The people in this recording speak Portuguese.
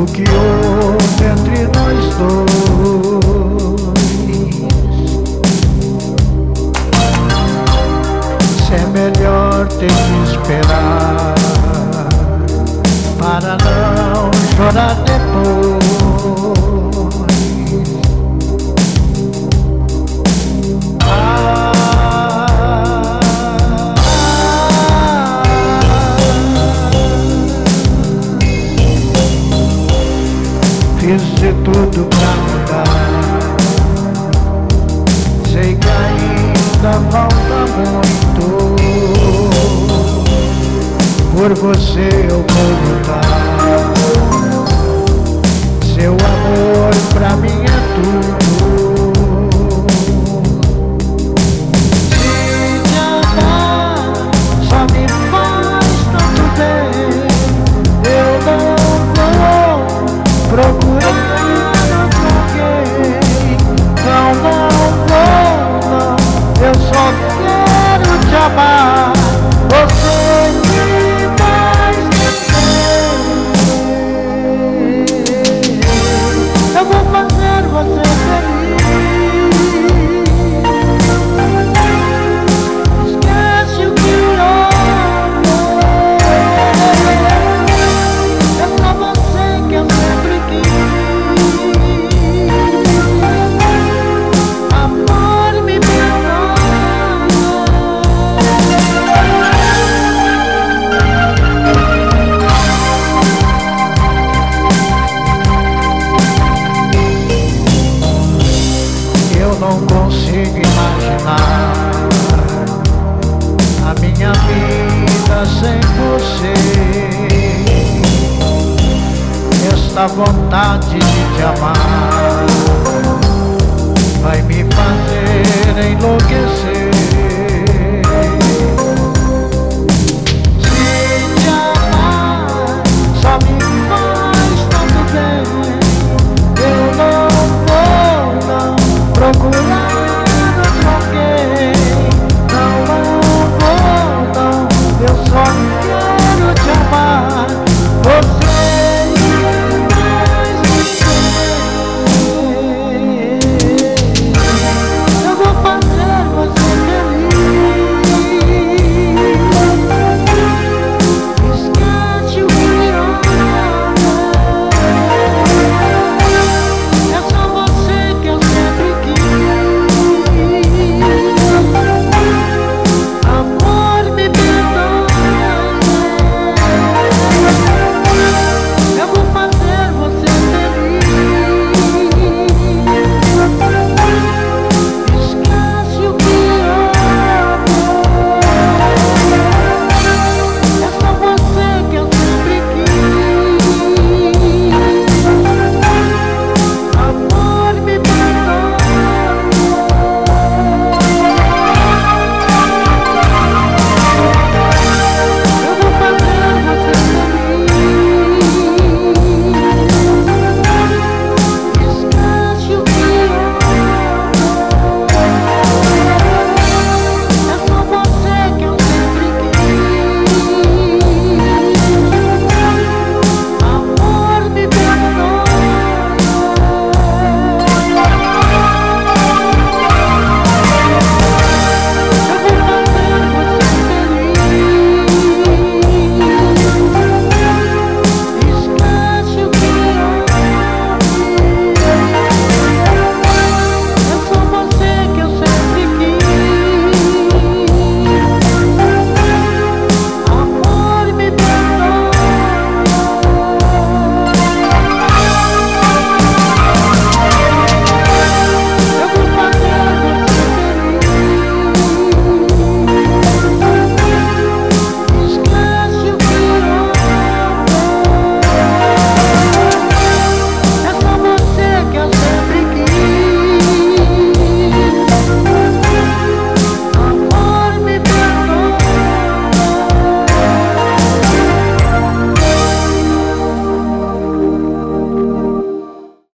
O que houve entre nós dois. Se é melhor ter que esperar para não chorar depois. Isso tudo pra mudar. Sei que ainda falta muito. Por você eu vou lutar. Seu amor. só quero te amar. essa vontade de te amar.